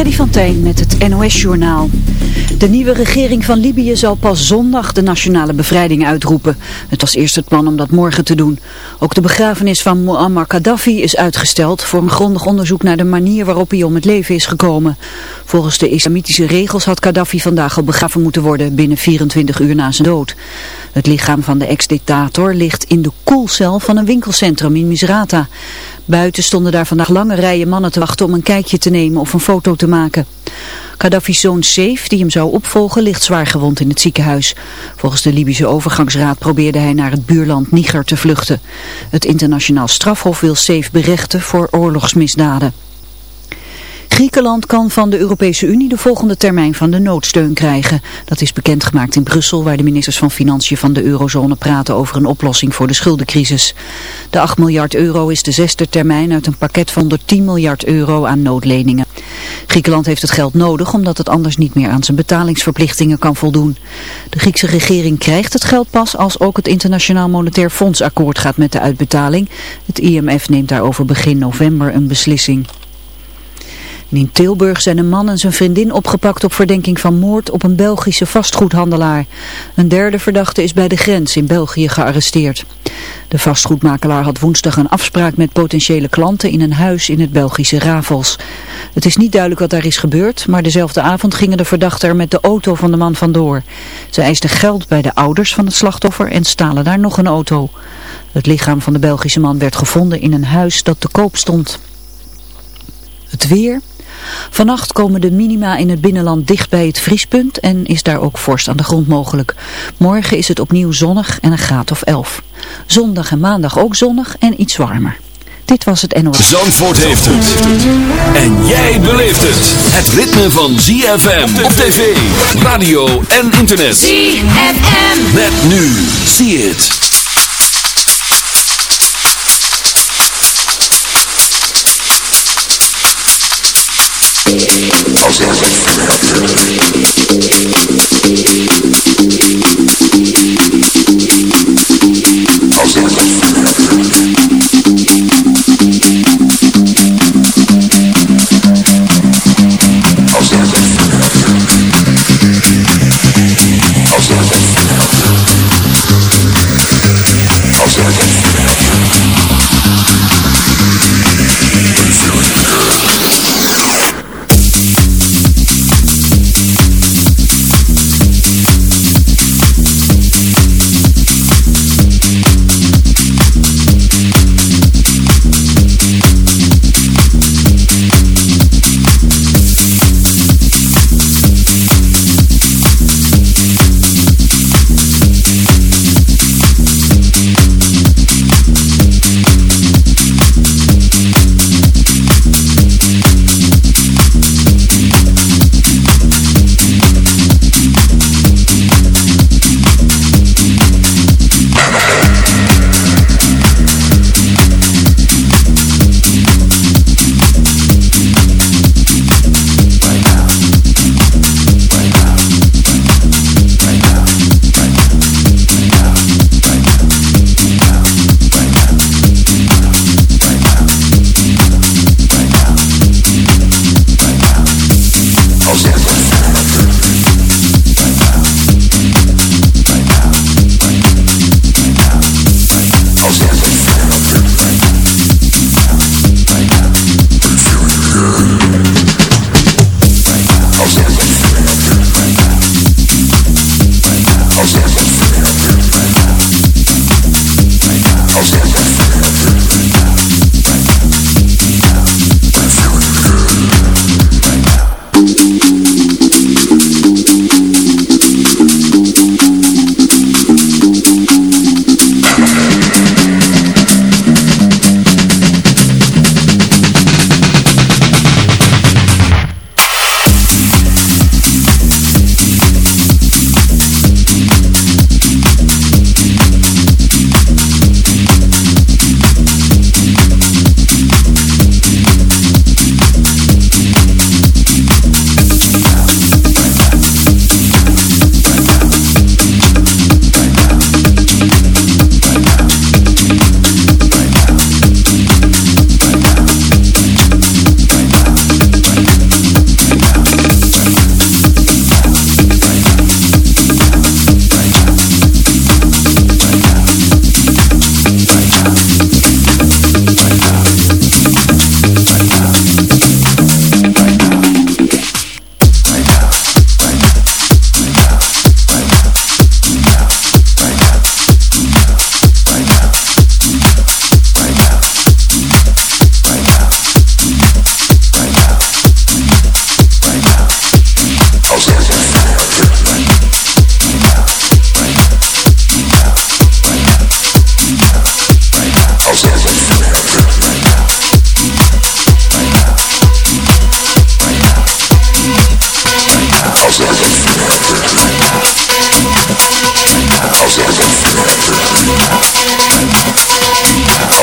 Freddy van met het NOS-journaal. De nieuwe regering van Libië zal pas zondag de nationale bevrijding uitroepen. Het was eerst het plan om dat morgen te doen. Ook de begrafenis van Muammar Gaddafi is uitgesteld voor een grondig onderzoek naar de manier waarop hij om het leven is gekomen. Volgens de islamitische regels had Gaddafi vandaag al begraven moeten worden binnen 24 uur na zijn dood. Het lichaam van de ex-dictator ligt in de koelcel van een winkelcentrum in Misrata. Buiten stonden daar vandaag lange rijen mannen te wachten om een kijkje te nemen of een foto te maken. Gaddafi's zoon Saif, die hem zou opvolgen, ligt zwaar gewond in het ziekenhuis. Volgens de Libische overgangsraad probeerde hij naar het buurland Niger te vluchten. Het internationaal strafhof wil Saif berechten voor oorlogsmisdaden. Griekenland kan van de Europese Unie de volgende termijn van de noodsteun krijgen. Dat is bekendgemaakt in Brussel, waar de ministers van Financiën van de eurozone praten over een oplossing voor de schuldencrisis. De 8 miljard euro is de zesde termijn uit een pakket van 110 miljard euro aan noodleningen. Griekenland heeft het geld nodig omdat het anders niet meer aan zijn betalingsverplichtingen kan voldoen. De Griekse regering krijgt het geld pas als ook het Internationaal Monetair Fonds akkoord gaat met de uitbetaling. Het IMF neemt daarover begin november een beslissing in Tilburg zijn een man en zijn vriendin opgepakt op verdenking van moord op een Belgische vastgoedhandelaar. Een derde verdachte is bij de grens in België gearresteerd. De vastgoedmakelaar had woensdag een afspraak met potentiële klanten in een huis in het Belgische Ravels. Het is niet duidelijk wat daar is gebeurd, maar dezelfde avond gingen de verdachten er met de auto van de man vandoor. Ze eisten geld bij de ouders van het slachtoffer en stalen daar nog een auto. Het lichaam van de Belgische man werd gevonden in een huis dat te koop stond. Het weer... Vannacht komen de minima in het binnenland dicht bij het vriespunt en is daar ook vorst aan de grond mogelijk. Morgen is het opnieuw zonnig en een graad of 11. Zondag en maandag ook zonnig en iets warmer. Dit was het NOS. Zandvoort heeft het. En jij beleeft het. Het ritme van ZFM op tv, radio en internet. ZFM. Met nu. See it. Als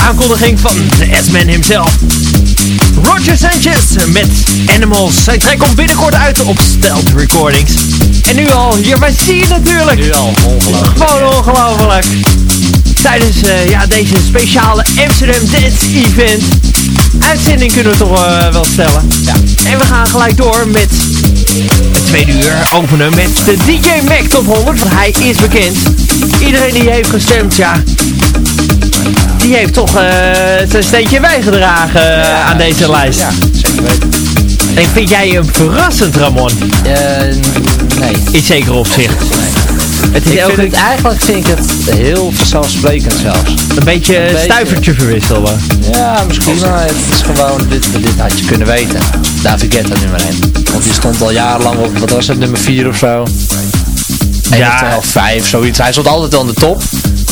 aankondiging van de S-Man himself. Roger Sanchez met Animals. Hij trekt komt binnenkort uit op Stealth Recordings. En nu al, hier bij je natuurlijk. Nu al, ongelooflijk. Gewoon ongelooflijk. Tijdens uh, ja, deze speciale Amsterdam Dance Event. Uitzending kunnen we toch uh, wel stellen. Ja. En we gaan gelijk door met het tweede uur openen met de DJ Mac Top 100. Want hij is bekend. Iedereen die heeft gestemd, ja, die heeft toch uh, zijn steentje bijgedragen uh, aan deze lijst. Ja, zeker weten. En vind jij hem verrassend, Ramon? Uh, nee. In zeker opzicht. Nee. Het is ik vind het, eigenlijk vind ik het heel vanzelfsprekend zelfs. Een beetje een stuivertje verwisselen. Ja, misschien, het is gewoon, dit, dit had je kunnen weten. David Guetta nummer 1. Want die stond al jarenlang op, wat was het, nummer 4 of zo? Ja. Of 5, zoiets. Hij stond altijd aan de top.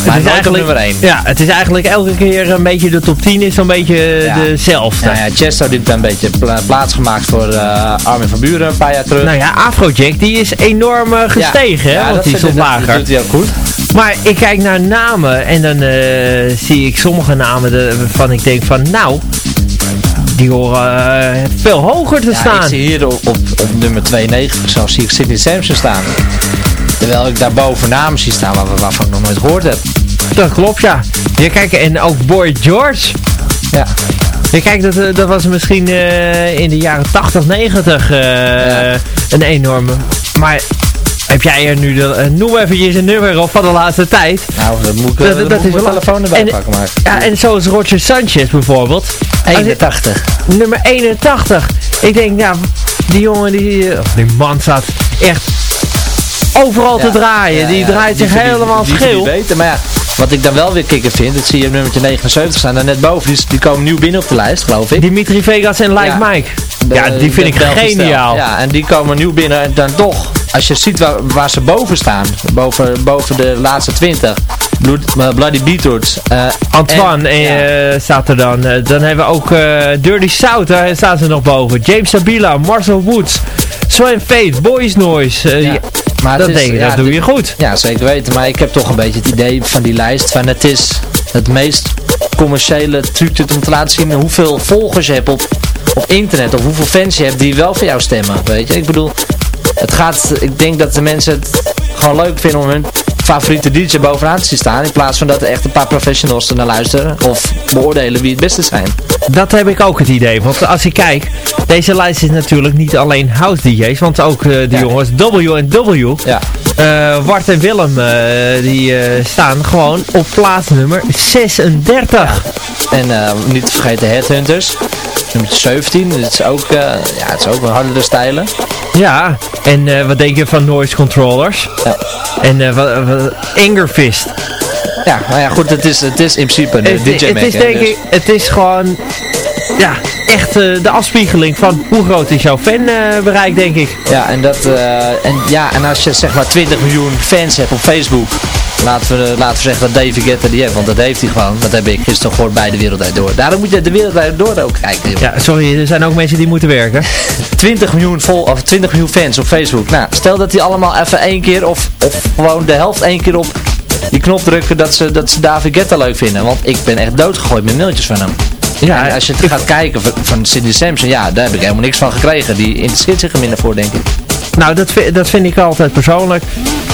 Maar het is eigenlijk nummer 1. Ja, het is eigenlijk elke keer een beetje de top 10 is een beetje ja. dezelfde. Ja, ja, Chesto heeft een beetje pla plaats gemaakt voor uh, Armin van Buren een paar jaar terug. Nou ja, Afrojack die is enorm uh, gestegen, ja, hè, want die is lager. Dat doet hij ook goed. Maar ik kijk naar namen en dan uh, zie ik sommige namen waarvan ik denk van nou, die horen veel hoger te staan. ik zie hier op, op, op nummer 92 zo zie ik Sidney Sampson staan. Terwijl ik daar boven namen zie staan waar, waarvan ik nog nooit gehoord heb. Dat klopt, ja. Ja, kijk, en ook Boy George. Ja. Ja, kijk, dat, dat was misschien uh, in de jaren 80, 90 uh, ja. een enorme. Maar heb jij er nu, de, noem eventjes een nummer op van de laatste tijd. Nou, dat moet ik, dat, dat is mijn telefoon erbij en, pakken. Maar. Ja, en zoals Roger Sanchez bijvoorbeeld. 81. nummer 81. Ik denk, ja, die jongen, die, die man staat echt overal te draaien. die draait zich helemaal die, scheel. Die weten, maar ja, wat ik dan wel weer kikker vind, dat zie je op nummertje 79 staan, daar net boven, die, die, komen nieuw binnen op de lijst, geloof ik. Dimitri Vegas en Like Mike. ja, die vind ik geniaal. Ja, en die komen nieuw binnen en dan toch, als je ziet waar, waar ze boven staan, boven, boven de laatste 20, Blood, uh, Bloody Beetroots. Uh, Antoine en, ja. uh, staat er dan. dan hebben we ook Dirty South, daar staan ze nog boven. James Sabila, Marcel Woods, Swan Faith, Boys Noise. Ja. Maar dat, is, denk ik, ja, dat doe je goed. Ja, zeker weten. Maar ik heb toch een beetje het idee van die lijst. Van het is het meest commerciële truc om te laten zien hoeveel volgers je hebt op, op internet. Of hoeveel fans je hebt die wel voor jou stemmen. Weet je, ik bedoel, het gaat, ik denk dat de mensen het gewoon leuk vinden om hun favoriete DJ bovenaan te staan. In plaats van dat er echt een paar professionals er naar luisteren. Of beoordelen wie het beste zijn. Dat heb ik ook het idee. Want als ik kijk, deze lijst is natuurlijk niet alleen house DJ's. Want ook uh, de ja. jongens W&W. Ja. Uh, Wart en Willem, uh, die staan gewoon op plaats nummer 36. Ja. En niet te vergeten Headhunters. Nummer 17. Dat is ook, ja, het is ook een hardere stijlen. Ja, en wat denk je van noise controllers? Ja. En wat, wat Angerfist. Ja, nou ja, goed, het is, het is in principe een DJ Het is denk dus. ik, het is gewoon, ja, echt uh, de afspiegeling van hoe groot is jouw fanbereik, denk ik. Ja, en, dat, en, ja, en als je zeg maar 20 miljoen fans hebt op Facebook, laten we, laten we zeggen dat David Guetta die heeft, want dat heeft hij gewoon. Dat heb ik gisteren gehoord bij de Wereldwijd Door. Daarom moet je de Wereldwijd Door ook kijken. Joh. Ja, sorry, er zijn ook mensen die moeten werken. 20 miljoen, vol, of 20 miljoen fans op Facebook. Nou, stel dat die allemaal even één keer of, of gewoon de helft één keer op die knop drukken dat ze, dat ze David Guetta leuk vinden. Want ik ben echt doodgegooid met mailtjes van hem. Ja, en als je het gaat kijken van, van Cindy Sampson, ja, daar heb ik helemaal niks van gekregen. Die interesseert zich er minder voor, denk ik. Nou, dat, dat vind ik altijd persoonlijk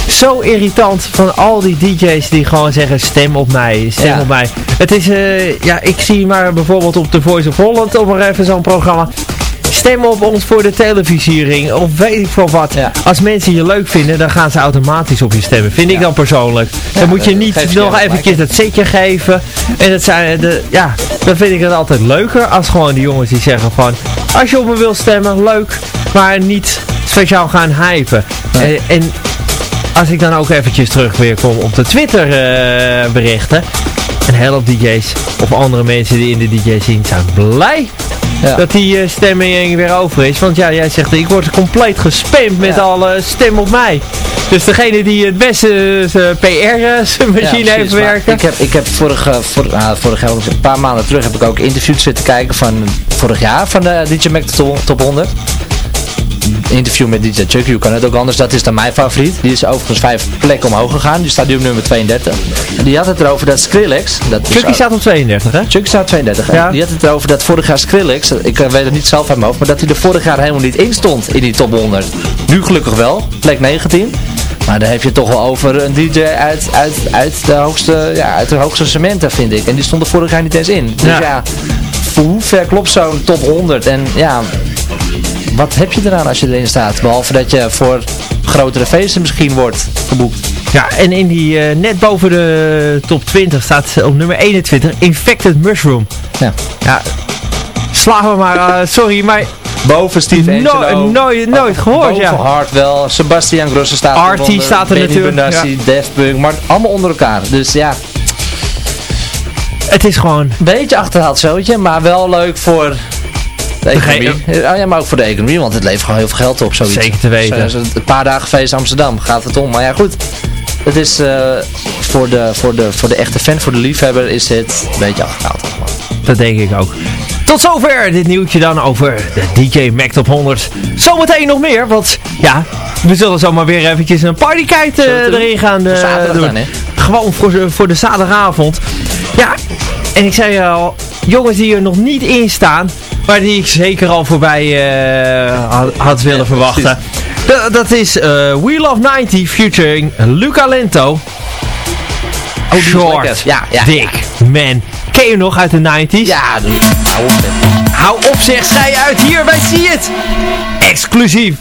zo irritant van al die DJ's die gewoon zeggen stem op mij, stem ja. op mij. Het is, uh, ja, ik zie maar bijvoorbeeld op The Voice of Holland op maar even zo'n programma stem op ons voor de televisiering of weet ik veel wat. Ja. Als mensen je leuk vinden, dan gaan ze automatisch op je stemmen. Vind ja. ik dan persoonlijk. Dan moet je niet nog eventjes dat zetje geven. En dat zijn de, ja, dan vind ik het altijd leuker als gewoon die jongens die zeggen van, als je op me wil stemmen, leuk, maar niet speciaal gaan hypen. En, en, als ik dan ook eventjes terug weer kom op de Twitter uh, berichten. een helft DJ's of andere mensen die in de DJ zien zijn blij Ja. dat die uh, stemming weer over is. Want ja, jij zegt, ik word compleet gespamd met Ja. alle stem op mij. Dus degene die het beste zijn PR-machine Ja, heeft werken. Ik heb, ik heb vorige, vor, vorig jaar, een paar maanden terug, heb ik ook interviews zitten kijken van vorig jaar van de DJ Mac Top, Top 100. Interview met DJ Chucky, hoe kan het ook anders? Dat is dan mijn favoriet. Die is overigens vijf plekken omhoog gegaan. Die staat nu op nummer 32. En die had het erover dat Skrillex... Dat Chucky staat op 32, hè? Chucky staat 32. Ja. En die had het erover dat vorig jaar Skrillex, ik eh, weet het niet zelf uit mijn hoofd, maar dat hij er vorig jaar helemaal niet in stond in die top 100. Nu gelukkig wel, plek 19. Maar dan heb je toch wel over een DJ uit, uit, uit, de, hoogste, ja, uit de hoogste cementen, vind ik. En die stond er vorig jaar niet eens in. Dus Ja. ja, voor hoe ver klopt zo'n top 100? En ja, wat heb je eraan als je erin staat? Behalve dat je voor grotere feesten misschien wordt geboekt. Ja, en in die, eh, net boven de top 20 staat op nummer 21 Infected Mushroom. Ja. Ja, slaan we maar, eh, sorry, maar Boven Steve No- Angelo. nooit- nooit gehoord, Boven ja. Hart wel. Sebastian Grosso staat Artie eronder, staat er Benny natuurlijk, Benassi, Punk, maar allemaal onder elkaar. Dus ja, het is gewoon... een beetje achterhaald zootje, maar wel leuk voor de economie. Ja, ja, maar ook voor de economie, want het levert gewoon heel veel geld op. Zoiets. Zeker te weten. Zo- Een paar dagen feest Amsterdam gaat het om. Maar ja, goed. Het is eh, voor, de, voor, de, voor de echte fan, voor de liefhebber, is dit een beetje allemaal. Dat denk ik ook. Tot zover dit nieuwtje dan over de DJ Mac Top 100. Zometeen nog meer, want ja, we zullen zomaar weer eventjes een partykite doen? erin gaan eh, zaterdag doen. dan, hè? Gewoon voor, de- voor de zaterdagavond. Ja, en ik zei al, jongens die er nog niet in staan, maar die ik zeker al voorbij eh, had, had willen Ja, verwachten. Dat, dat is eh We Love 90 featuring Luca Lento. Oh, Short. Ja, ja, Dick, man. Ken je nog uit de 90s? Ja, doe- hou op. Hou op zeg, schij uit hier bij Zie het. Exclusief.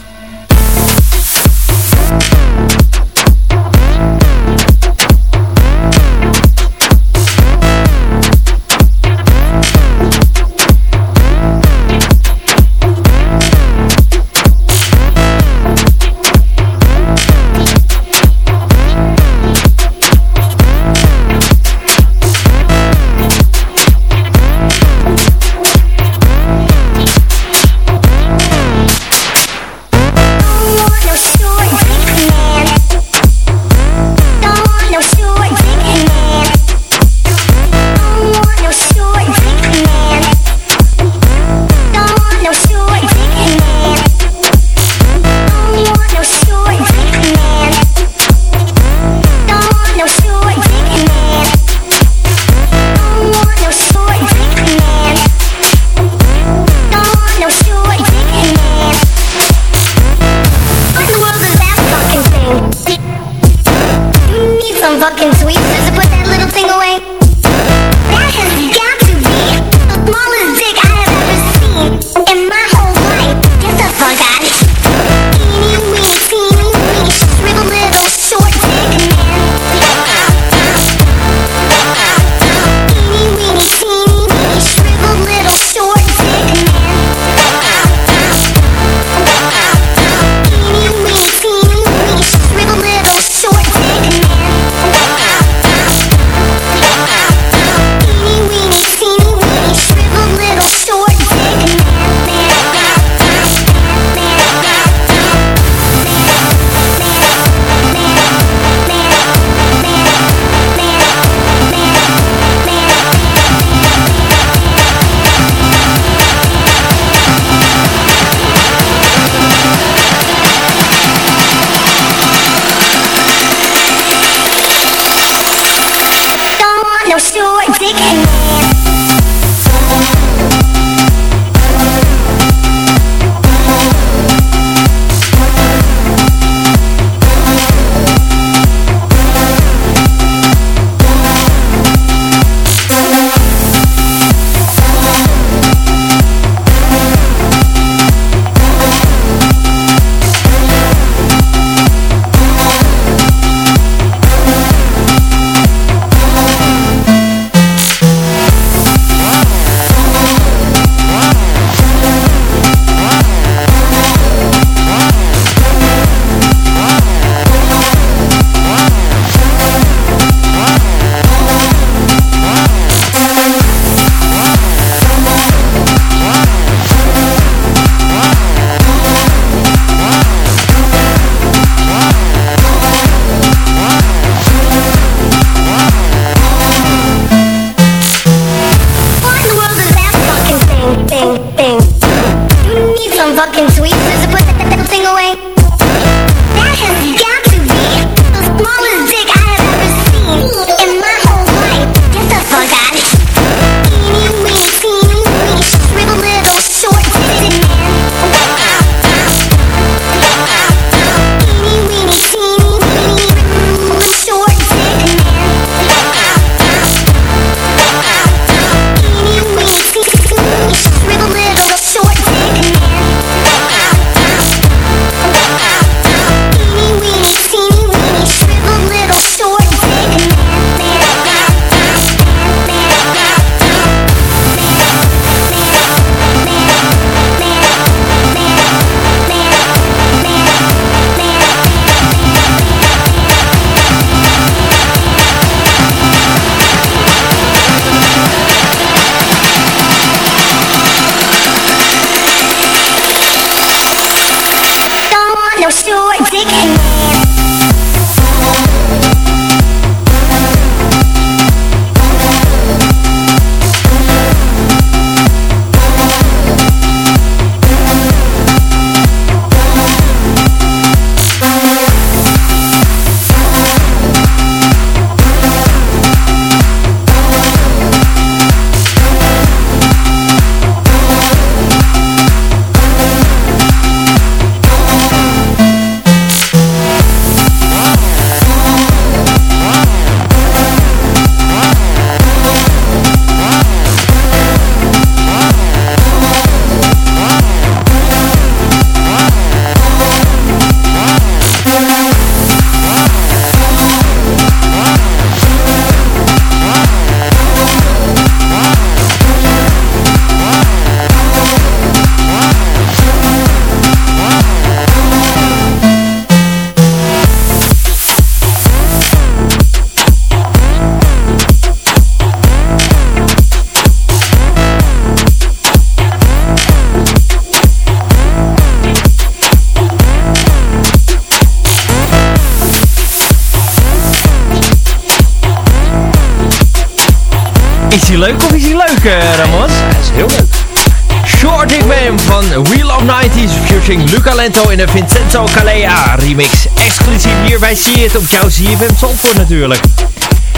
Featuring Luca Lento in de Vincenzo Calea remix. Exclusief hier bij See It op jouw CFM Zandvoort natuurlijk.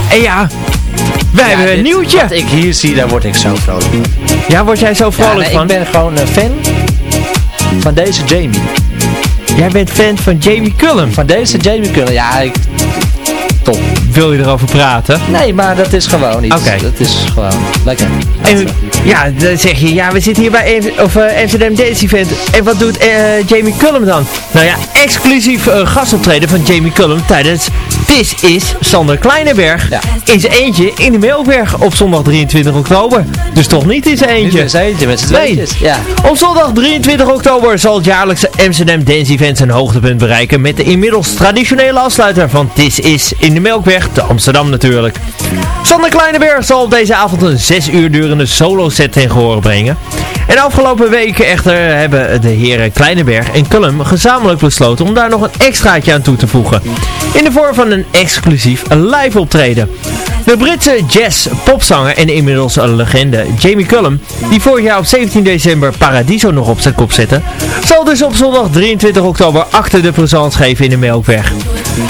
En ja, wij hebben een nieuwtje. Wat ik hier zie, daar word ik zo vrolijk van. Ja, word jij zo vrolijk ja, van? ik ben gewoon een fan van deze Jamie. Jij bent fan van Jamie Cullum? Van deze Jamie Cullum, ja, ik... Top. Wil je erover praten? Nee, maar dat is gewoon iets. Oké. Dat is gewoon lekker. En, ja, dan zeg je, ja, we zitten hier bij of, eh, Amsterdam Dance Event. En wat doet eh, Jamie Cullum dan? Nou ja, exclusief eh, gastoptreden van Jamie Cullum tijdens This is Sander Kleineberg. Ja. In zijn eentje in de Melkberg op zondag 23 oktober. Dus toch niet in zijn eentje. eens eentje met z'n Nee. tweetjes. Ja. Op zondag 23 oktober zal het jaarlijkse Amsterdam Dance Event zijn hoogtepunt bereiken met de inmiddels traditionele afsluiter van This Is in de Melkweg te Amsterdam natuurlijk. Sander Kleineberg zal op deze avond een 6 uur durende solo set ten gehore brengen. En de afgelopen weken echter hebben de heren Kleineberg en Cullum gezamenlijk besloten om daar nog een extraatje aan toe te voegen. In de vorm van een exclusief live optreden. De Britse jazz-popzanger en inmiddels een legende Jamie Cullum, die vorig jaar op 17 december Paradiso nog op zijn kop zette, zal dus op zondag 23 oktober achter de présence geven in de Melkweg.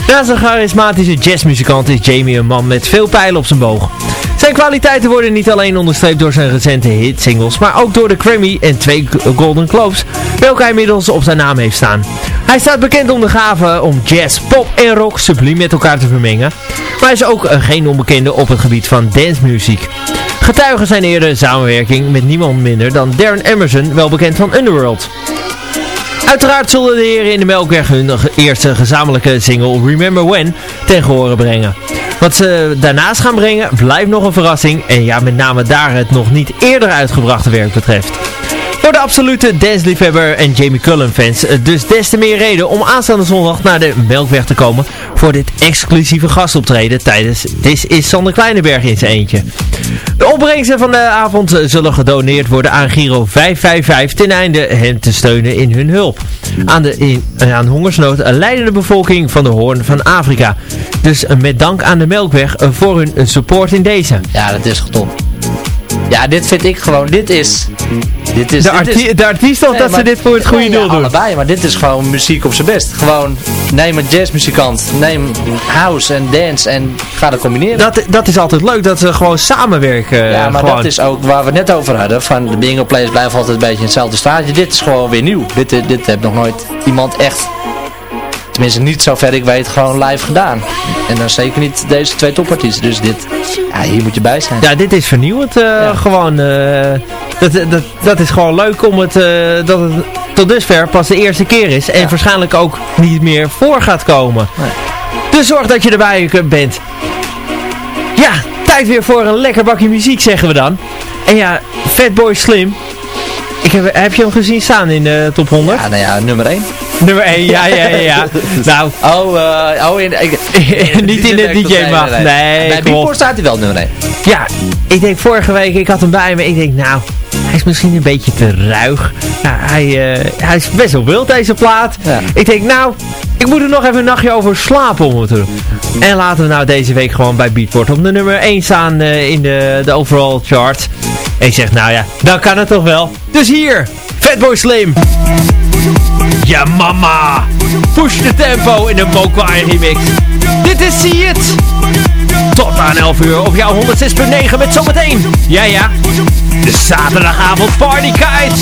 Naast een charismatische jazzmuzikant is Jamie een man met veel pijlen op zijn boog. Zijn kwaliteiten worden niet alleen onderstreept door zijn recente hitsingles, maar ook door de Grammy en twee Golden Globes, welke hij inmiddels op zijn naam heeft staan. Hij staat bekend om de gave om jazz, pop en rock subliem met elkaar te vermengen, maar hij is ook eh, geen onbekende op het gebied van dancemuziek. Getuigen zijn eerder samenwerking met niemand minder dan Darren Emerson, wel bekend van Underworld. Uiteraard zullen de heren in de Melkweg hun eerste gezamenlijke single Remember When ten gehore brengen. Wat ze daarnaast gaan brengen blijft nog een verrassing en ja met name daar het nog niet eerder uitgebrachte werk betreft. Absolute danceliefhebber en Jamie Cullum fans eh, dus des te meer reden om aanstaande zondag naar de Melkweg te komen voor dit exclusieve gastoptreden tijdens This is Sander Kleineberg in zijn eentje. De opbrengsten van de avond eh, zullen gedoneerd worden aan Giro 555 ten einde hen te steunen in hun hulp. Aan de eh, aan hongersnood leidende bevolking van de Hoorn van Afrika. Dus met dank aan de Melkweg voor hun support in deze. ja, dat is top. Ja, dit vind ik gewoon, dit is... Dit is De, dit is- de artiest of Nee, dat ze dit voor het goede Nee, doel ja, doen? allebei, maar dit is gewoon muziek op zijn best. Gewoon, neem een jazzmuzikant, neem house en dance en ga dat combineren. Dat, dat is altijd leuk, dat ze gewoon samenwerken. ja, maar gewoon. dat is ook waar we het net over hadden. Van de bingo players blijven altijd een beetje in hetzelfde straatje. Dit is gewoon weer nieuw. Dit, dit, dit heeft nog nooit iemand echt, tenminste niet zover ik weet, gewoon live gedaan. En dan zeker niet deze twee topartiesten. Dus dit, ja, hier moet je bij zijn. Ja, dit is vernieuwend eh, gewoon. eh, dat, dat, dat is gewoon leuk om het, eh, dat het tot dusver pas de eerste keer is. En Ja. waarschijnlijk ook niet meer voor gaat komen. Nee. Dus zorg dat je erbij bent. Ja, tijd weer voor een lekker bakje muziek zeggen we dan. En ja, Fatboy Slim. Ik heb, heb je hem gezien staan in de top 100? Ja, nou ja, nummer 1. Nummer 1, ja, ja, ja. ja. nou, Oh, eh, oh in, ik, niet in de DJ-macht. Nee, Bij kom op. Beatport staat hij wel nummer 1. Ja, ik denk vorige week, ik had hem bij me. Ik denk, nou, hij is misschien een beetje te ruig. Nou, hij, eh, hij is best wel wild, deze plaat. Ja. Ik denk, nou, ik moet er nog even een nachtje over slapen om het te doen. En laten we nou deze week gewoon bij Beatport op de nummer 1 staan eh, in de, de overall chart. En ik zeg, nou ja, dan kan het toch wel. Dus hier, Fatboy Slim. Ja, mama. Push de tempo in de Mokwai remix. Dit is See It. Tot aan 11 uur op jouw 106.9 met zometeen. Ja, ja. De zaterdagavond Party Kites.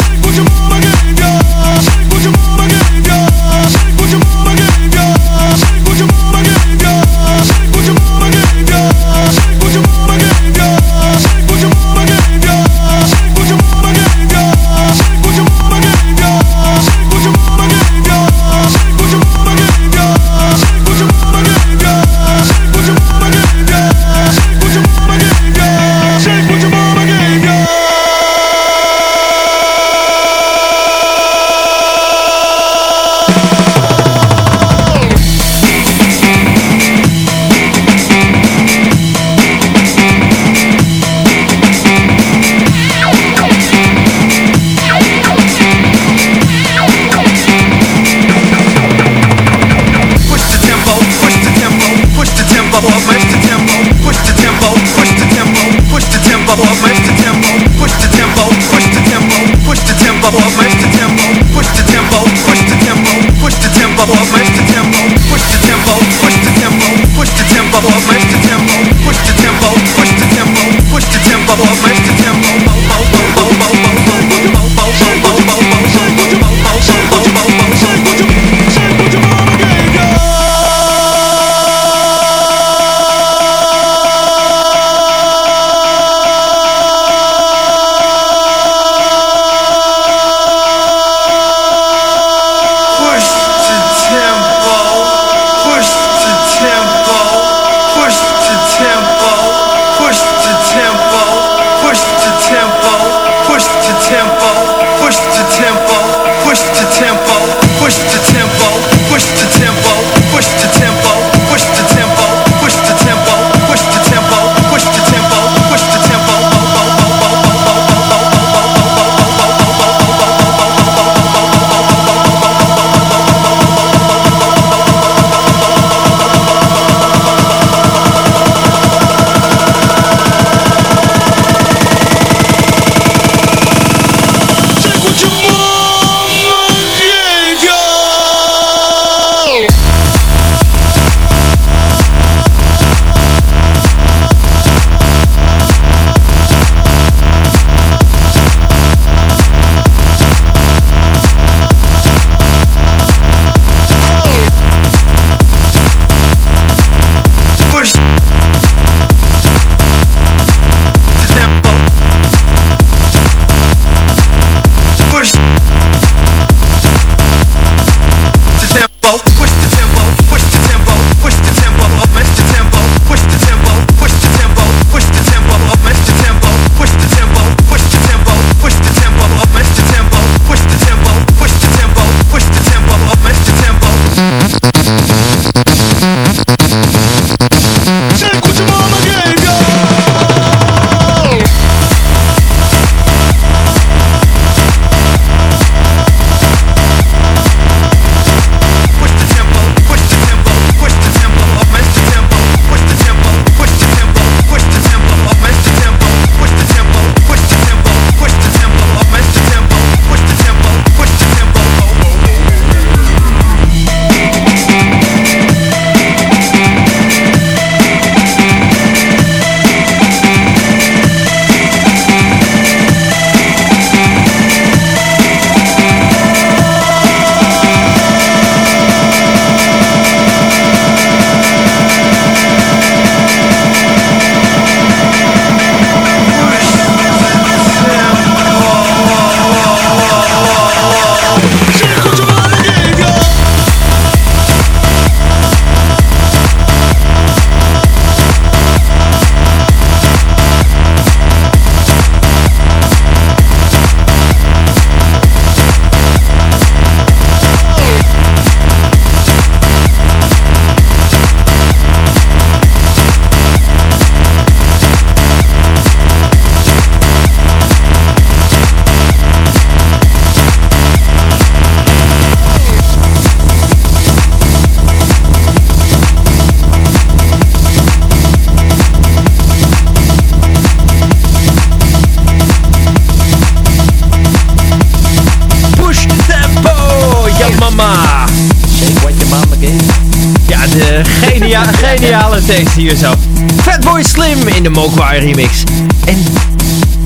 Mogwai remix. En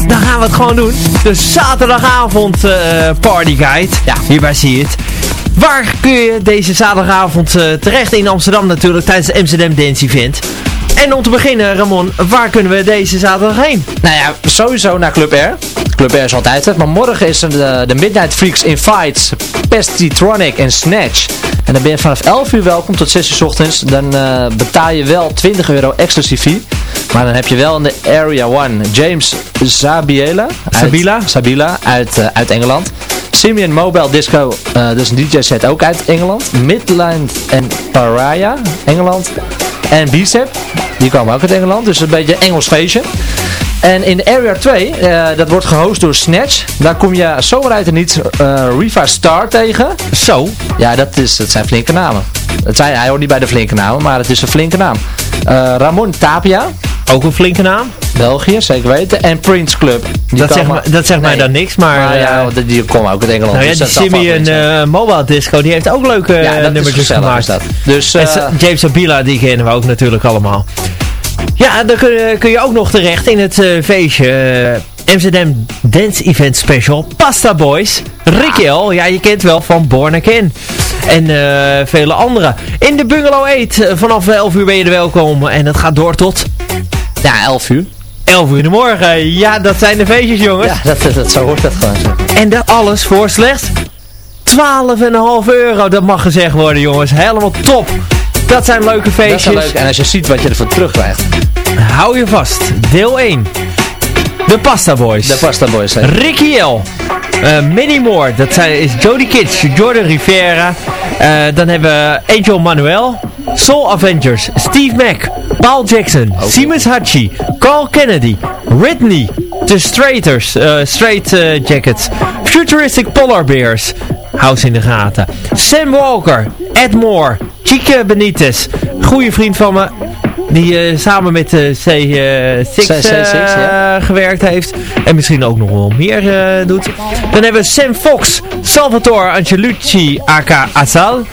dan gaan we het gewoon doen. De zaterdagavond uh, party guide. Ja, hierbij zie je het. Waar kun je deze zaterdagavond uh, terecht in Amsterdam natuurlijk tijdens de Amsterdam Dance Event? En om te beginnen, Ramon, waar kunnen we deze zaterdag heen? Nou ja, sowieso naar Club R. Club R is altijd het, maar morgen is er de, de Midnight Freaks Invites, Pestitronic en Snatch. En dan ben je vanaf 11 uur welkom tot 6 uur s ochtends. Dan uh, betaal je wel 20 euro exclusief fee. Maar dan heb je wel in de Area 1 James Zabiela. Sabila? Sabila uit, uh, uit Engeland. Simeon Mobile Disco, uh, dus een DJ set ook uit Engeland. Midland en Pariah, Engeland. En Bicep, die komen ook uit Engeland, dus een beetje Engels feestje. En in Area 2, uh, dat wordt gehost door Snatch. Daar kom je zomaar uit en niet uh, Riva Star tegen. Zo? Ja, dat, is, dat zijn flinke namen. Dat zijn, hij hoort niet bij de flinke namen, maar het is een flinke naam. Uh, Ramon Tapia. Ook een flinke naam? België, zeker weten. En Prince Club. Dat, zegt, dat zegt nee. mij dan niks, maar... ja, die, die komen ook uit Engeland. Nou ja, dus die Simeon uh, Mobile Disco, die heeft ook leuke ja, dat nummertjes gemaakt. Dat. Dus, uh, James Abila, die kennen we ook natuurlijk allemaal. Ja, dan kun je, kun je ook nog terecht in het uh, feestje. Amsterdam Dance Event Special. Pasta Boys. Ricky L. Ja, je kent wel van Born Again. En uh, vele andere. In de Bungalow 8. vanaf 11 uur ben je er welkom. En dat gaat door tot... Ja, 11 uur. 11 uur in de morgen. Ja, dat zijn de feestjes, jongens. Ja, dat, dat, zo hoort dat gewoon zo. En dat alles voor slechts 12,5 euro. Dat mag gezegd worden, jongens. Helemaal top. Dat zijn leuke feestjes. Dat is leuk. En als je ziet wat je ervoor terugkrijgt. Hou je vast. Deel 1. De Pasta Boys. De Pasta Boys. Hè. Ricky L. Uh, Minnie Moore. Dat zijn, is Jody Kitsch. Jordan Rivera. Uh, dan hebben we Angel Manuel. Soul Avengers. Steve Mack. Paul Jackson. Okay. Siemens Hachi. Carl Kennedy. Whitney. The Straighters. Uh, straight Jackets. Futuristic Polar Bears. House in de gaten. Sam Walker. Ed Moore. Chique Benitez. Goeie vriend van me. Die uh, samen met C6 uh, ja. gewerkt heeft. En misschien ook nog wel meer doet. Dan hebben we Sam Fox. Salvatore Angelucci aka Asal.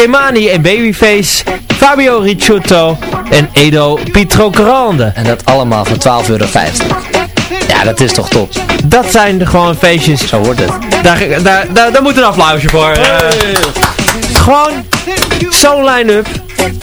Kemani en Babyface. Fabio Ricciotto. En Edo Pietro Grande. En dat allemaal voor 12,50 euro. Ja, dat is toch top. Dat zijn de gewoon feestjes. Zo wordt het. Daar, daar, daar, daar moet een applausje voor. Hey. Gewoon zo'n line-up.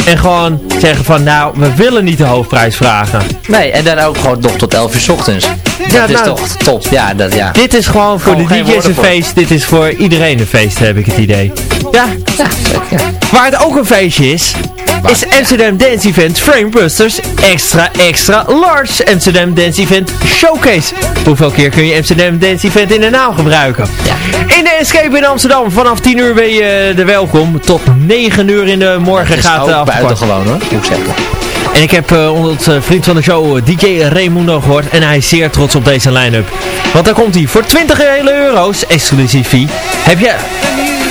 En gewoon zeggen van nou, we willen niet de hoofdprijs vragen. Nee, en dan ook gewoon nog tot 11 uur s ochtends. Dat ja, is nou, toch top. Ja, dat, ja. Dit is gewoon voor gewoon de DJ's een feest. Dit is voor iedereen een feest, heb ik het idee. Ja. ja, ja. Waar het ook een feestje is, Waar? is Amsterdam Dance Event Framebusters Extra Extra Large Amsterdam Dance Event Showcase. Hoeveel keer kun je Amsterdam Dance Event in de naam gebruiken? Ja. In de Escape in Amsterdam, vanaf 10 uur ben je er welkom. Tot 9 uur in de morgen gaat het af. buitengewoon hoor, moet ik zeggen. En ik heb uh, onder het uh, vriend van de show DJ Raimundo gehoord en hij is zeer trots op deze line-up. Want daar komt hij voor 20 hele euro's, exclusief fee, heb je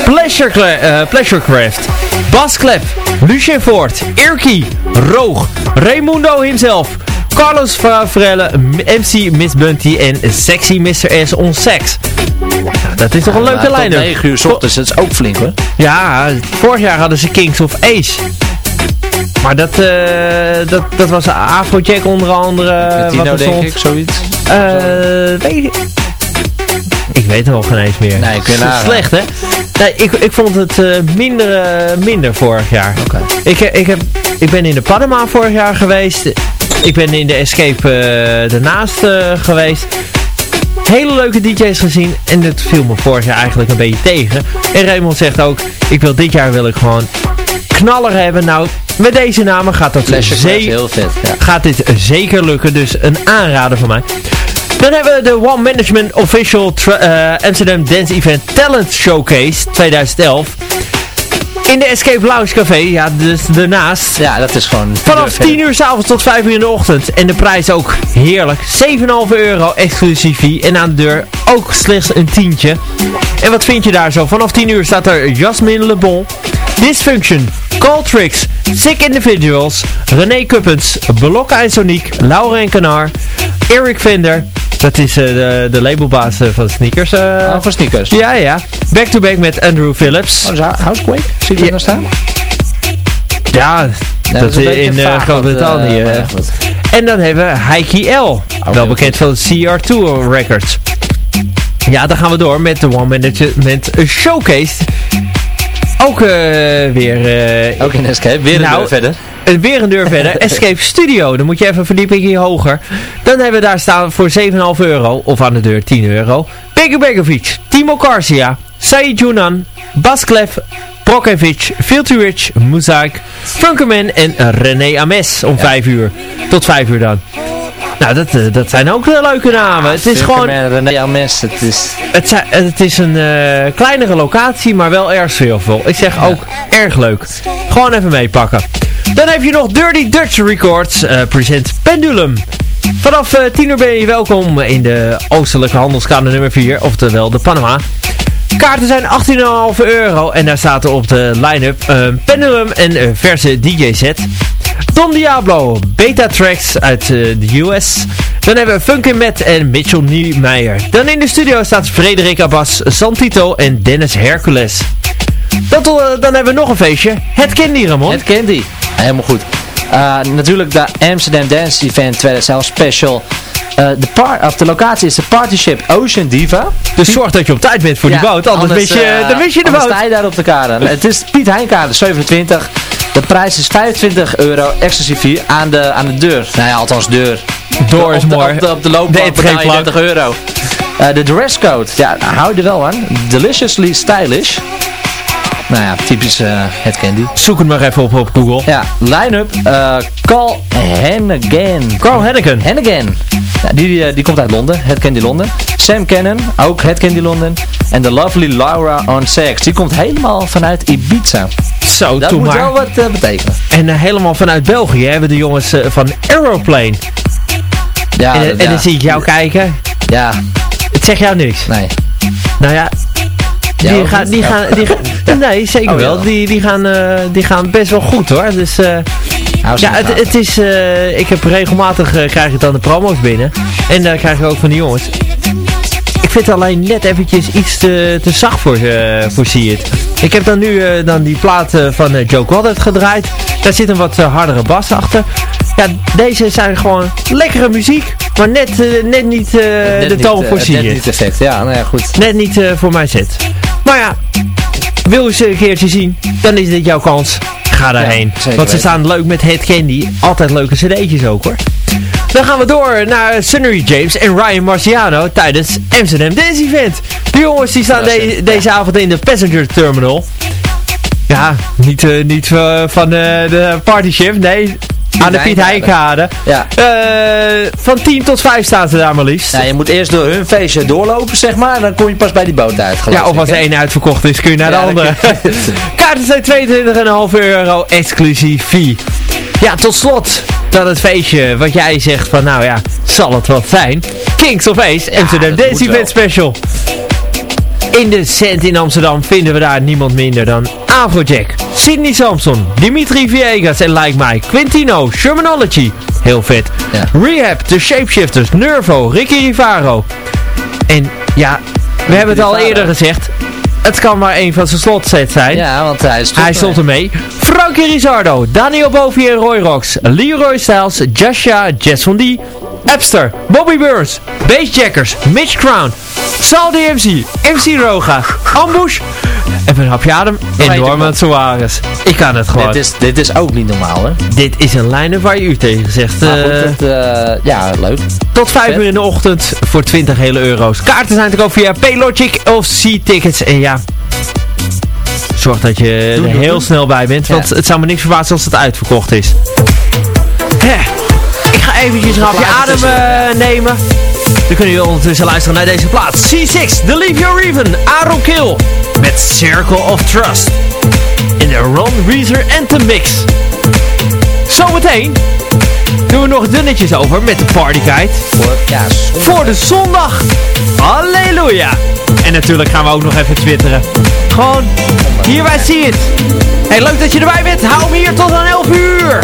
Pleasure, uh, Pleasurecraft, Bas Klep, Lucien Voort, Irky, Roog, Raimundo himself, Carlos Favrelle, MC Miss Bunty en Sexy Mr. S on Sex. Nou, dat is toch een leuke ja, line-up. 9 uur s ochtends, dat is ook flink hoor. Ja, vorig jaar hadden ze Kings of Ace. Maar dat, uh, dat, dat was Afrojack onder andere. Met Tino, denk ik, zoiets. Uh, weet ik, ik weet het wel geen eens meer. Nee, ik het Slecht, hè? Nee, ik, ik vond het uh, minder, uh, minder vorig jaar. Okay. Ik, ik, heb, ik ben in de Panama vorig jaar geweest. Ik ben in de Escape uh, daarnaast geweest. Hele leuke DJ's gezien. En het viel me vorig jaar eigenlijk een beetje tegen. En Raymond zegt ook, ik wil dit jaar wil ik gewoon knaller hebben. Nou, met deze namen gaat dat heel vet, ja. gaat dit zeker lukken. Dus een aanrader van mij. Dan hebben we de One Management Official uh, Amsterdam Dance Event Talent Showcase 2011. In de Escape Lounge Café, ja, dus ernaast. Ja, dat is gewoon... Vanaf 10 uur s'avonds tot 5 uur in de ochtend. En de prijs ook heerlijk. 7,5 euro exclusief. En aan de deur ook slechts een tientje. En wat vind je daar zo? Vanaf 10 uur staat er Jasmine Le Bon, Dysfunction, Tricks, Sick Individuals, René Kuppens, Blokka en Soniek, Laura en Kanar, Eric Vender, dat is uh, de, de labelbaas uh, van sneakers. Uh, oh, van sneakers. Ja, ja. Back to back met Andrew Phillips. Oh, Housequake? Zie je ja. daar staan? Ja, Ja, dat is in eh, Groot-Brittannië. eh. En dan hebben we Heikki L. wel oké. bekend van CR2 Records. Ja, dan gaan we door met de One Management Showcase. Ook eh, weer... eh, Ook in Escape, weer een Nou, deur verder. weer een deur verder. Escape Studio. Dan moet je even een verdieping hoger. Dan hebben we daar staan voor 7,5 euro. Of aan de deur 10 euro. Beger Begovic. Timo Garcia. Said Junan. Bas Klef. Prokovic. Filthy Rich. Mozaik. Funkerman en René Ames. Om 5 uur. Tot 5 uur dan. Nou, dat, eh, dat zijn ook de leuke namen. Het is gewoon... René Ames, het is... Het, zijn- het is een eh, kleinere locatie, maar wel erg sfeervol. Ik zeg ook erg leuk. Gewoon even meepakken. Dan heb je nog Dirty Dutch Records eh present Pendulum. Vanaf eh 10 uur ben je welkom in de oostelijke handelskade nummer 4, oftewel de Panama. Kaarten zijn 18,5 euro en daar staat er op de line-up eh, Pendulum en een verse DJ-set. Don Diablo, Beta Tracks uit eh, de US. Dan hebben we Funkin' Matt en Mitchell Niemeyer. Dan in de studio staat Frederik Abbas, Santito en Dennis Hercules. Dan, eh, dan hebben we nog een feestje. Het Candy, Ramon. Het Candy. Helemaal goed. Uh, natuurlijk de Amsterdam Dance Event 2011 Special. Uh, de, par of de locatie is de Partyship Ocean Diva. Dus zorg dat je op tijd bent voor die boot, anders, mis je, eh, dan mis je de anders boot. sta je daar op de kade. Het is Piet Heinkade 27. De prijs is 25 euro exclusief hier aan de, aan de deur. Nou ja, althans deur. Door is mooi. op de, op de De loopbaan betaal je entreeplank. 30 euro. Uh, de dresscode. Ja, hou je er wel aan. Deliciously stylish. Nou ja, typisch uh, het candy. Zoek het maar even op op Google. Ja, line-up. Uh, Carl Hennigan. Carl Hennigan. Hennigan. Ja, die, die, die komt uit Londen. Het Candy Londen. Sam Cannon. Ook Het Candy Londen. En de lovely Laura on Sex. Die komt helemaal vanuit Ibiza. Zo, Dat moet maar. wel wat uh, betekenen. En uh, helemaal vanuit België hebben de jongens uh, van Aeroplane. Ja, en, en ja. dan zie ik jou kijken. Ja. Het zegt jou niks. Nee. Nou ja, die, gaan, die, gaan, die gaan, nee, zeker Oh, wel. Die, die, gaan, uh, die gaan best wel goed hoor. Dus uh, ja, het, het is, uh, ik heb regelmatig krijg ik dan de promo's binnen. En daar krijg ik ook van die jongens. Ik vind het alleen net eventjes iets te, te zacht voor, voor See It. Ik heb dan nu dan die plaat van Joe Goddard gedraaid. Daar zit een wat hardere bas achter. Ja, deze zijn gewoon lekkere muziek, maar net, net niet net de toon voor See Net It. niet effect, ja, nou ja, goed. Net niet voor mij zit. Maar ja, wil je ze een keertje zien, dan is dit jouw kans. Ga daarheen. Ja, Want ze staan leuk met Head Candy. Altijd leuke cd'tjes ook hoor. Dan gaan we door naar Sunnery James en Ryan Marciano tijdens Amsterdam Dance Event. De jongens die staan de deze avond in de Passenger Terminal. Ja, niet, uh, niet uh, van uh, de partyship, nee. Aan de Piet Heijkade. Ja. Uh, van 10 tot 5 staan ze daar maar liefst. Ja, je moet eerst door hun feestje doorlopen, zeg maar. En dan kom je pas bij die boot uit. Ja, of als de ene uitverkocht is, kun je naar Ja, de andere. Kaarten zijn 22,5 euro exclusief fee. Ja, tot slot. Dan het feestje wat jij zegt van, nou ja, zal het wat zijn. Kings of Ace, Amsterdam dat Dance Event. Special. In de cent in Amsterdam vinden we daar niemand minder dan Afrojack, Sidney Samson, Dimitri Viegas en Like Mike, Quintino, Shermanology, heel vet, Ja. Rehab, The Shapeshifters, Nervo, Ricky Rivaro. En ja, we hebben het al eerder gezegd, het kan maar een van zijn slotsets zijn. Ja, want hij stond, Hij stond ermee. Frankie Rizardo, Daniel Bovi en Roy Rocks, Leroy Styles, Joshua, Jess D, Epster, Bobby Burns, Bassjackers, Mitch Crown, Sal DMC, MC Roga, Ambush, even een hapje adem en Norman. Suarez. Ik kan het gewoon. Dit is, dit is ook niet normaal, hè? Dit is een line waar je u tegen zegt. Eh, goed, eh, ja, leuk. tot 5 vet. uur in de ochtend voor 20 hele euro's. Kaarten zijn te koop via Paylogic of C-tickets. En ja, zorg dat je Doe, er doe, heel doe. snel bij bent. Want Ja. het zou me niks verbazen als het uitverkocht is. Hè, ga eventjes Plaat adem eh, nemen. Dan kunnen jullie ondertussen luisteren naar deze plaat. C6, The Leave Your Even, Aaron Kill. Met Circle of Trust. In de Ron Reezer Anthem Mix. Zometeen doen we nog dunnetjes over met de Party Guide. Voor, ja, zondag. Voor de zondag. Halleluja. En natuurlijk gaan we ook nog even twitteren. Gewoon, hierbij zie je het. Hey, leuk dat je erbij bent. Hou me hier tot aan 11 uur.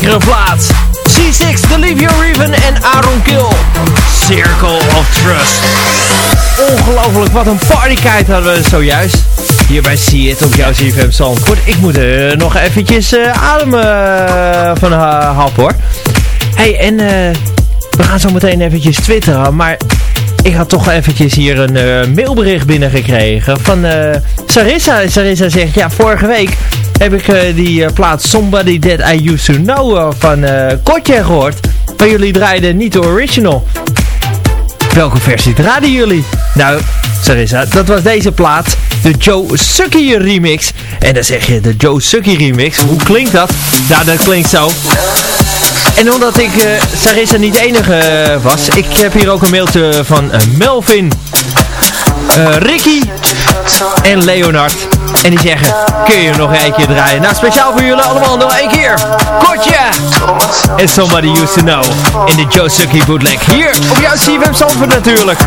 Lekkere plaat. C6, The Leave Your Raven en Aaron Kill. Circle of Trust. Ongelooflijk, wat een partykite hadden we zojuist. Hier bij See It op jouw CFM Zandvoort. Ik moet nog eventjes uh, adem uh, van uh, hap hoor. hey, en we gaan zo meteen eventjes twitteren, maar ik had toch eventjes hier een mailbericht binnengekregen van Sarissa. Sarissa zegt, ja, vorige week heb ik uh, die plaat Somebody That I Used To Know van Kotje gehoord. Maar jullie draaiden niet de original. Welke versie draaiden jullie? Nou, Sarissa, dat was deze plaat. De Joe Sucky remix. En dan zeg je, de Joe Sucky remix. Hoe klinkt dat? Nou, dat klinkt zo. En omdat ik Sarissa niet enige was, ik heb hier ook een mailtje van Melvin, eh, Ricky en Leonard. En die zeggen, kun je nog een keer draaien? Nou, speciaal voor jullie allemaal nog een keer. Kortje! En Somebody Used To Know in de Joe Sucky bootleg. Hier, op jouw CFM Zandvoort natuurlijk.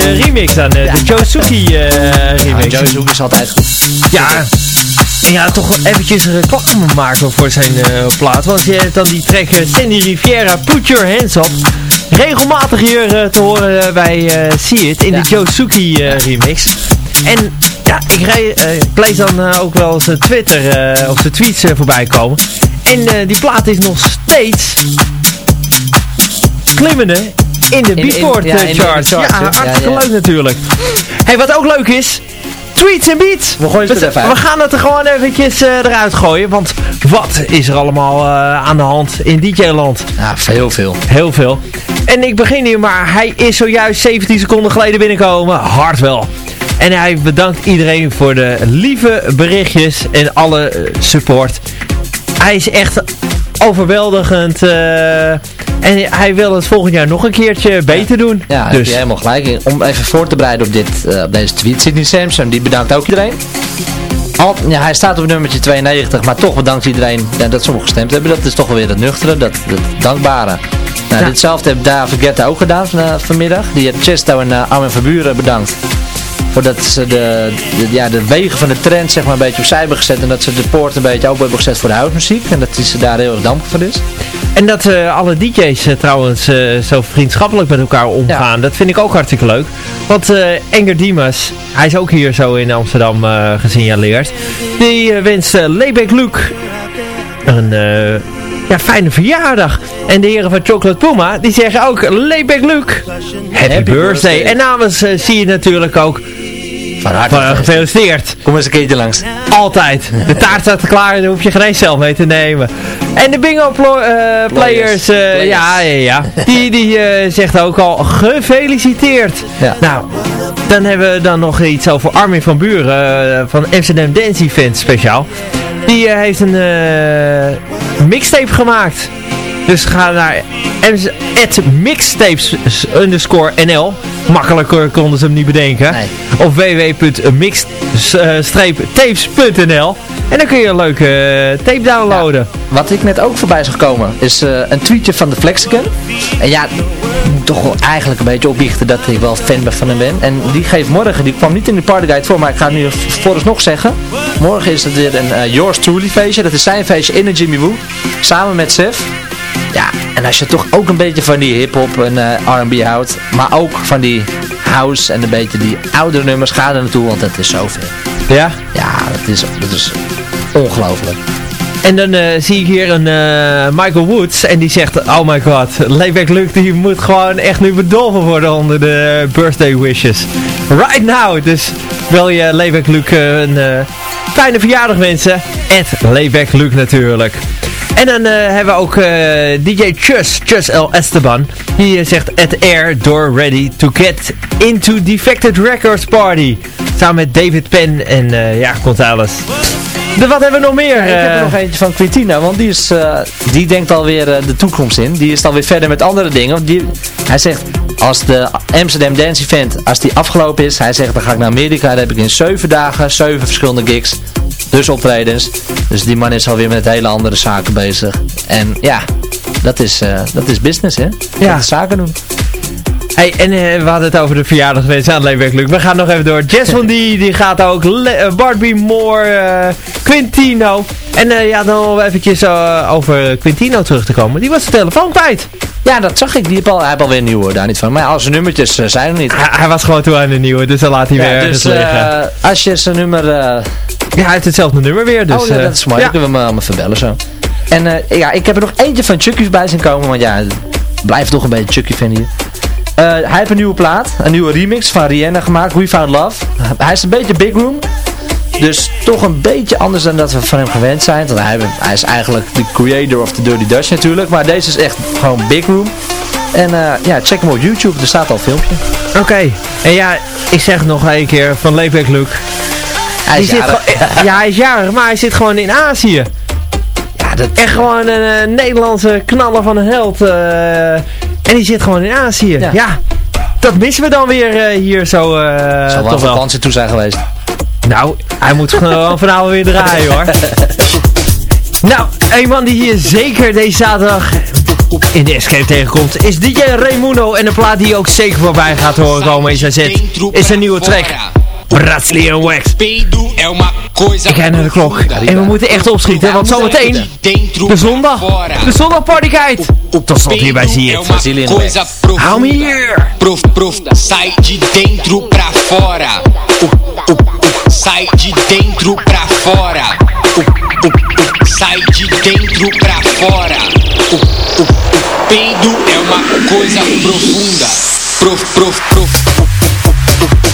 Deze remix dan, eh, de Josuki eh Ja, remix. Joe Zoek is altijd goed. Ja, en ja, toch wel eventjes reclame maken voor zijn eh, plaat. Want je hebt dan die track Sandy Riviera, Put Your Hands Up. Regelmatig hier eh, te horen bij eh See It in Ja. de Josuki eh, remix. En ja, ik, rij, eh, ik lees dan ook wel eens Twitter eh, of de tweets voorbij komen. En eh, die plaat is nog steeds klimmende in de Beatport ja, eh, charts. ja, hartstikke leuk natuurlijk. hey, wat ook leuk is... Tweets en beats. We gooien het even we gaan het er gewoon eventjes eh, eruit gooien. Want wat is er allemaal eh, aan de hand in DJ-land? Ja, heel veel. Heel veel. En ik begin hier maar. Hij is zojuist 17 seconden geleden binnenkomen. Hard wel. En hij bedankt iedereen voor de lieve berichtjes en alle support. Hij is echt overweldigend. En hij wil het volgend jaar nog een keertje beter doen. Ja, heb dus je helemaal gelijk. in. Om even voor te bereiden op, dit, eh, op deze tweet. Sydney Samson, die bedankt ook iedereen. Al, ja, hij staat op nummertje 92, maar toch bedankt iedereen ja, dat sommigen gestemd hebben. Dat is toch wel weer het nuchtere, dat, dat dankbare. Nou, Ja. Ditzelfde heeft David Guetta ook gedaan van, eh, vanmiddag. Die heeft Chesto en uh, Armin van Buren bedankt. Voordat ze de, de, ja, de wegen van de trend zeg maar, een beetje opzij hebben gezet. En dat ze de poort een beetje open hebben gezet voor de housemuziek. En dat ze daar heel erg dankbaar voor is. En dat eh, alle DJ's eh, trouwens eh, zo vriendschappelijk met elkaar omgaan, dat vind ik ook hartstikke leuk. Want Enger Dimas, hij is ook hier zo in Amsterdam gesignaleerd. Die wenst uh, Lebeck Luke een ja, fijne verjaardag. En de heren van Chocolate Puma, die zeggen ook Lebeck Luke, happy, birthday. birthday. En namens zie je natuurlijk ook Van harte gefeliciteerd. Kom eens een keertje langs. Altijd. De taart staat klaar en daar hoef je geen eens zelf mee te nemen. En de bingo eh, players, eh, Players. ja, ja, ja. Die, die eh, zegt ook al gefeliciteerd. Ja. Nou, dan hebben we dan nog iets over Armin van Buren van Amsterdam Dance Event speciaal. Die heeft een mixtape gemaakt. Dus ga naar ms- at mixtapes underscore nl. Makkelijker konden ze hem niet bedenken. Nee. Of www.mix-tapes.nl En dan kun je een leuke eh, tape downloaden. Wat ik net ook voorbij zag komen, is eh, een tweetje van de Flexicon. En ja, ik moet toch wel eigenlijk een beetje opbiechten dat ik wel fan ben van hem ben. En die geeft morgen, die kwam niet in de partyguide voor, maar ik ga nu vooralsnog zeggen. Morgen is het weer een eh, Yours Truly feestje. Dat is zijn feestje in de Jimmy Woo. Samen met Sef. Ja, en als je toch ook een beetje van die hip-hop en eh, RB houdt, maar ook van die house en een beetje die oudere nummers, ga er naartoe, want het is zoveel. Ja. Ja, dat is, dat is ongelooflijk. En dan eh, zie ik hier een eh, Michael Woods en die zegt, oh my god, Layback Luke die moet gewoon echt nu bedolven worden onder de birthday wishes. Right now, dus wil je Layback Luke een fijne verjaardag wensen? At Layback Luke natuurlijk. En dan eh, hebben we ook eh, DJ Chus, Chus El Esteban. Die eh, zegt at air door ready to get into Defected Records Party. Samen met David Penn en ja, Gonzales. De, wat hebben we nog meer? ik heb er nog eentje van Quintina, want die, is, die denkt alweer de toekomst in. Die is alweer verder met andere dingen. Die, hij zegt, als de Amsterdam Dance Event, als die afgelopen is, hij zegt dan ga ik naar Amerika, daar heb ik in zeven dagen, zeven verschillende gigs, dus optredens. Dus die man is alweer met hele andere zaken bezig. En ja, dat is, eh, dat is business hè. Ja. Dat is zaken doen. Hey, en eh, we hadden het over de verjaardagwensen aan Leeuwijk Luc. We gaan nog even door. Jess van die, die gaat ook. Le eh, Barbie Moore, eh, Quintino. En ja, dan eventjes over Quintino terug te komen. Die was de telefoon kwijt. Ja, dat zag ik. Die heb al, hij heeft alweer een nieuwe, daar niet van. Maar al zijn nummertjes zijn er niet. Hij, hij was gewoon toe aan de nieuwe, dus dan laat hij weer Ja, dus liggen. als je zijn nummer... Ja, hij heeft hetzelfde nummer weer. Dus, oh, ja, dat is mooi. ja. Dan kunnen we hem allemaal verbellen zo. En ja, ik heb er nog eentje van Chucky's bij zien komen. Want ja, blijf toch een beetje Chucky fan hier. Eh, hij heeft een nieuwe plaat. Een nieuwe remix van Rihanna gemaakt. We Found Love. Hij is een beetje Big Room. Dus toch een beetje anders dan dat we van hem gewend zijn. Want hij, hij is eigenlijk de creator of the Dirty Dutch natuurlijk. Maar deze is echt gewoon Big Room. En eh, ja, check hem op YouTube. Er staat al een filmpje. Oké. En ja, ik zeg nog een keer van Leeuwijk Luc. Hij is jarig. gewoon- ja, hij is jarig, maar hij zit gewoon in Azië. Ja, dat, Echt gewoon een eh, Nederlandse knaller van een held. eh, en die zit gewoon in Azië. Ja. Ja. dat missen we dan weer eh, hier zo. eh, zal wel toch wel. vakantie toe zijn geweest. Nou, hij moet gewoon vanavond weer draaien hoor. Nou, een man die hier zeker deze zaterdag in de Escape tegenkomt is DJ Raimundo. En de plaat die ook zeker voorbij gaat horen komen in zijn set is een nieuwe track. Brazilian Wax. Ik kijk naar de klok. En we moeten echt opschieten, want zometeen de zondag. De zondag partykite. Tot slot hier bij Zie Brazilian Wax. Hou me hier. Prof, prof, sai de dentro pra fora. Sai de dentro pra fora. Sai de dentro pra fora. Uh, peido é uma coisa profunda. Prof, prof, prof. Prof,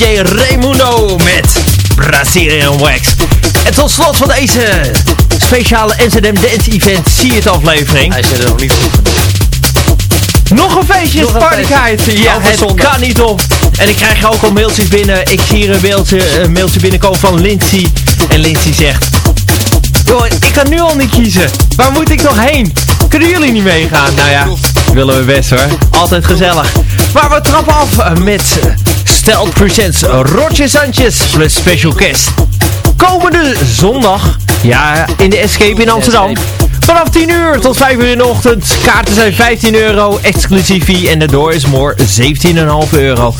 DJ Raimundo met Brazilian Wax. En tot slot van deze speciale Amsterdam Dance Event Zie het aflevering. Hij zit er nog niet goed. Nog een feestje, Nog een partykite. Ja, het zondag. kan niet op. En ik krijg ook al mailtjes binnen. Ik zie hier een mailtje, een mailtje binnenkomen van Lindsay. En Lindsay zegt... Joh, ik kan nu al niet kiezen. Waar moet ik nog heen? Kunnen jullie niet meegaan? Nou ja, willen we best hoor. Altijd gezellig. Maar we trappen af eh, met Stelt Presents Roger Sanchez plus Special Guest. Komende zondag, ja, in de Escape in Amsterdam. Vanaf 10 uur tot 5 uur in de ochtend. Kaarten zijn 15 euro, exclusief fee en de door is more 17,5 euro.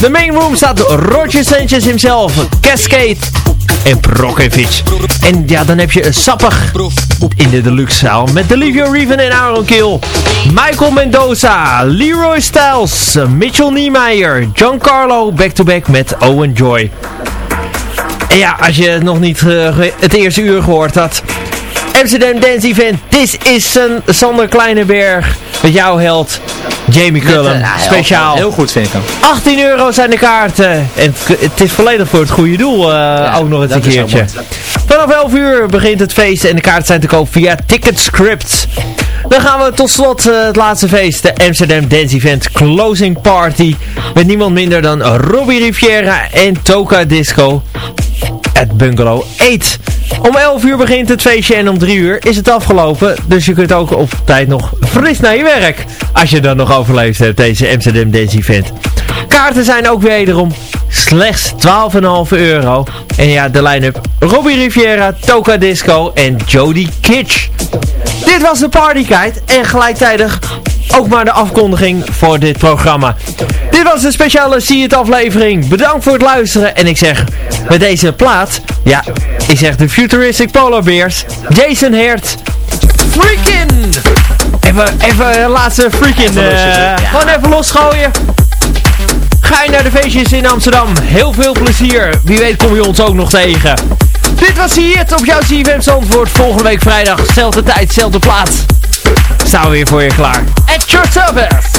De main room staat Roger Sanchez himself, Cascade en Brokovic. En ja, dan heb je een sappig in de deluxe zaal met Delivio Reven en Aaron Kill. Michael Mendoza, Leroy Styles, Mitchell Niemeyer, Giancarlo back-to-back met Owen Joy. En ja, als je nog niet eh, het eerste uur gehoord had. Amsterdam Dance Event. Dit is een Sander Kleineberg. Met jouw held Jamie Cullum, eh, speciaal. Heel goed vind ik hem. 18 euro zijn de kaarten. En het, is volledig voor het goede doel eh, ook nog eens een keertje. Vanaf 11 uur begint het feest en de kaarten zijn te koop via Ticketscript. Dan gaan we tot slot eh, het laatste feest, de Amsterdam Dance Event Closing Party. Met niemand minder dan Robbie Riviera en Toka Disco. At Bungalow 8. Om 11 uur begint het feestje en om 3 uur is het afgelopen. Dus je kunt ook op tijd nog fris naar je werk. Als je dan nog overleefd hebt, deze Amsterdam Dance Event. Kaarten zijn ook wederom slechts 12,5 euro. En ja, de line-up Robbie Riviera, Toka Disco en Jody Kitsch. Dit was de Party Guide en gelijktijdig ook maar de afkondiging voor dit programma. Dit was de speciale See It aflevering. Bedankt voor het luisteren en ik zeg met deze plaat, ja, ik zeg de Futuristic Polar Bears, Jason Hert, Freakin! Even, even een laatste Freakin, eh, gewoon even losgooien. Ga je naar de feestjes in Amsterdam, heel veel plezier. Wie weet kom je ons ook nog tegen. Dit was hier op jouw CFM Zandvoort. Volgende week vrijdag, zelfde tijd, zelfde plaats. Staan we weer voor je klaar. At your service!